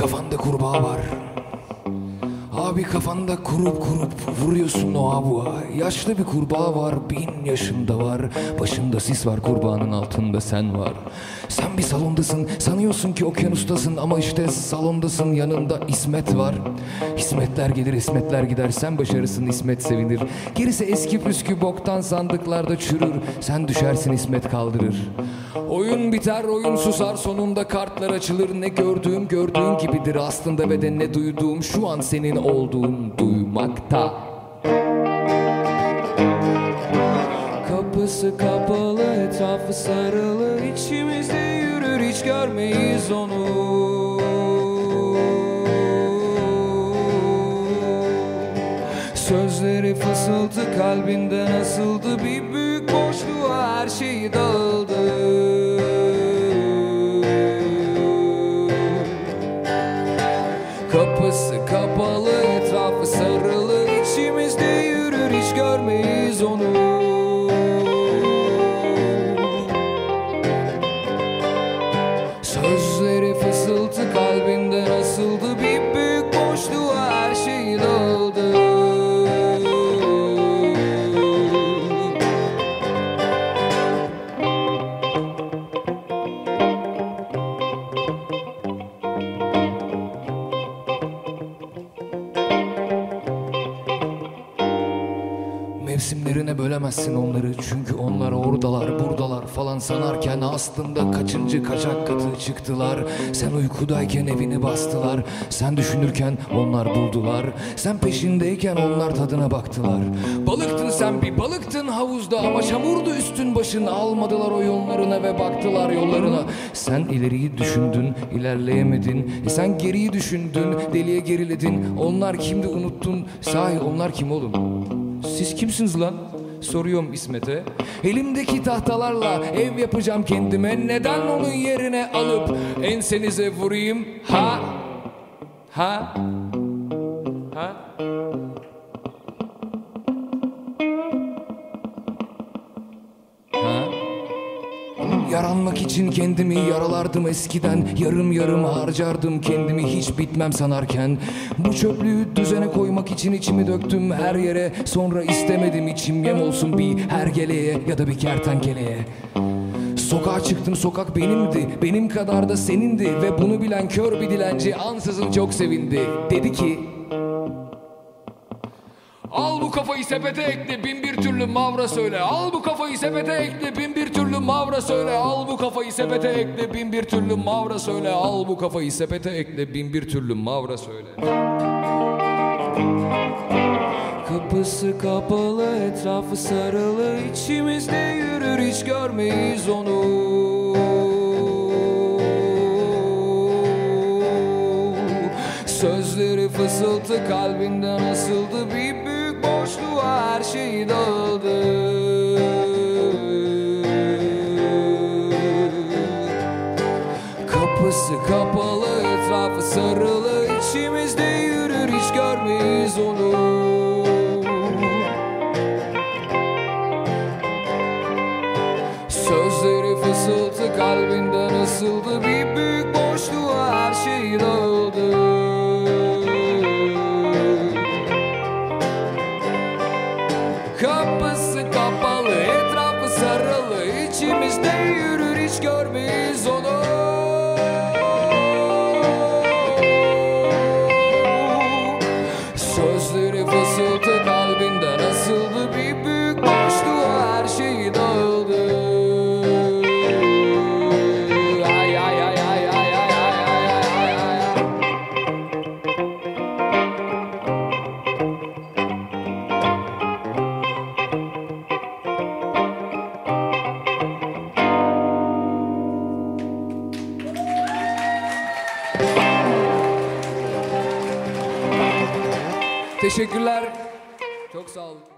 Kafanda kurbağa var. Kafanda kurup kurup vuruyorsun o avuğa. Yaşlı bir kurbağa var bin yaşında var. Başında sis var kurbağanın altında sen var. Sen bir salondasın sanıyorsun ki okyanustasın Ama işte salondasın yanında İsmet var. İsmetler gelir İsmetler gider. Sen başarısın İsmet sevinir. Gerisi eski püskü boktan sandıklarda çürür. Sen düşersin İsmet kaldırır. Oyun biter oyun susar sonunda kartlar açılır. Ne gördüğüm gördüğün gibidir. Aslında ve ne duyduğum Şu an senin olduğun duymakta. Kapısı kapalı etrafı sarılı içimizde yürür hiç görmeyiz onu. Sözleri fısıltı kalbinde nasıldı? Bir büyük boşluğa her şeyi dağıldı etrafı sarılı içimizde yürür hiç görmeyiz onu Mevsimlerine bölemezsin onları. Çünkü onlar oradalar buradalar falan sanarken aslında kaçıncı kaçak katı çıktılar. Sen uykudayken evini bastılar. Sen düşünürken onlar buldular. Sen peşindeyken onlar tadına baktılar. Balıktın sen bir balıktın havuzda ama çamurdu üstün başın. Almadılar o yollarına ve baktılar yollarına. Sen ileriyi düşündün ilerleyemedin. E sen geriyi düşündün deliye geriledin. Onlar kimdi unuttun? Sahi onlar kim oğlum siz kimsiniz lan? Soruyorum İsmet'e. Elimdeki tahtalarla ev yapacağım kendime. Neden onun yerine alıp ensenize vurayım? Ha? Ha? Ha? Yaranmak için kendimi yaralardım eskiden. Yarım yarım harcardım kendimi hiç bitmem sanarken. Bu çöplüğü düzene koymak için içimi döktüm her yere. Sonra istemedim içim yem olsun bir hergeleye ya da bir kertenkeleye. Sokağa çıktım sokak benimdi. Benim kadar da senindi Ve bunu bilen kör bir dilenci ansızın çok sevindi. Dedi ki Al bu kafayı sepete ekle bin bir türlü mavra söyle. Al bu kafayı sepete ekle bin bir türlü mavra söyle. Al bu kafayı sepete ekle bin bir türlü mavra söyle. Al bu kafayı sepete ekle bin bir türlü mavra söyle. Kapısı kapalı etrafı sarılı. İçimizde yürür hiç görmeyiz onu. Sözleri fısıltı kalbinden asıldı. Bir her şey dağıldı Kapısı kapalı etrafı sarılı içimizde yürür hiç görmeyiz onu. Sözleri fısıltı kalbinden asıldı bir büyük boşluğa her şey dağıldı görmeyiz o Teşekkürler. Çok sağ olun.